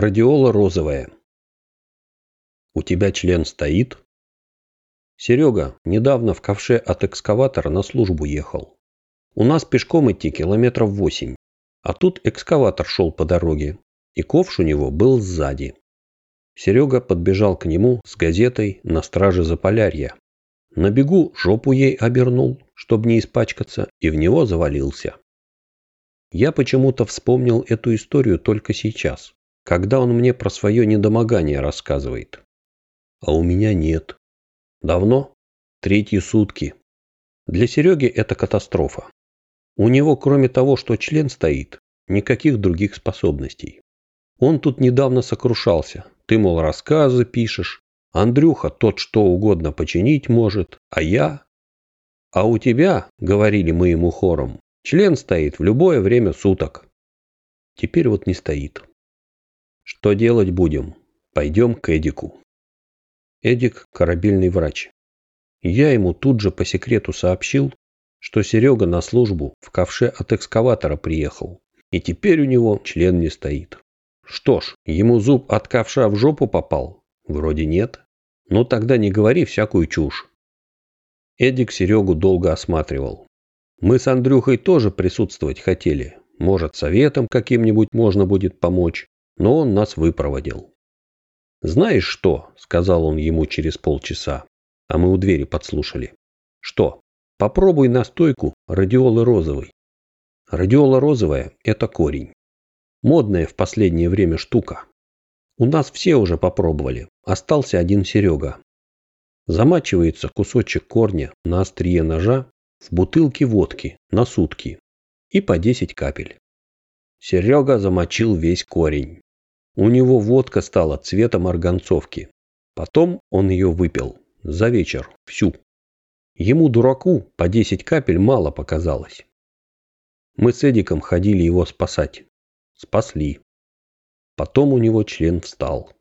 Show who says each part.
Speaker 1: Радиола розовая. У тебя член стоит? Серега недавно в ковше от экскаватора на службу ехал. У нас пешком идти километров восемь. А тут экскаватор шел по дороге, и ковш у него был сзади. Серега подбежал к нему с газетой на страже Заполярья. На бегу жопу ей обернул, чтобы не испачкаться, и в него завалился. Я почему-то вспомнил эту историю только сейчас, когда он мне про свое недомогание рассказывает. А у меня нет. Давно? Третьи сутки. Для Сереги это катастрофа. У него, кроме того, что член стоит, никаких других способностей. Он тут недавно сокрушался. Ты, мол, рассказы пишешь. Андрюха тот что угодно починить может, а я... А у тебя, говорили мы ему хором, член стоит в любое время суток. Теперь вот не стоит. Что делать будем? Пойдем к Эдику. Эдик – корабельный врач. Я ему тут же по секрету сообщил, что Серега на службу в ковше от экскаватора приехал, и теперь у него член не стоит. Что ж, ему зуб от ковша в жопу попал? Вроде нет. Ну тогда не говори всякую чушь. Эдик Серегу долго осматривал. Мы с Андрюхой тоже присутствовать хотели. Может, советом каким-нибудь можно будет помочь, но он нас выпроводил. «Знаешь что?» – сказал он ему через полчаса, а мы у двери подслушали. «Что? Попробуй настойку радиолы розовой. Радиола розовая – это корень. Модная в последнее время штука. У нас все уже попробовали, остался один Серега. Замачивается кусочек корня на острие ножа в бутылке водки на сутки и по 10 капель. Серега замочил весь корень. У него водка стала цвета марганцовки. Потом он ее выпил. За вечер. Всю. Ему, дураку, по 10 капель мало показалось. Мы с Эдиком ходили его спасать. Спасли. Потом у него член встал.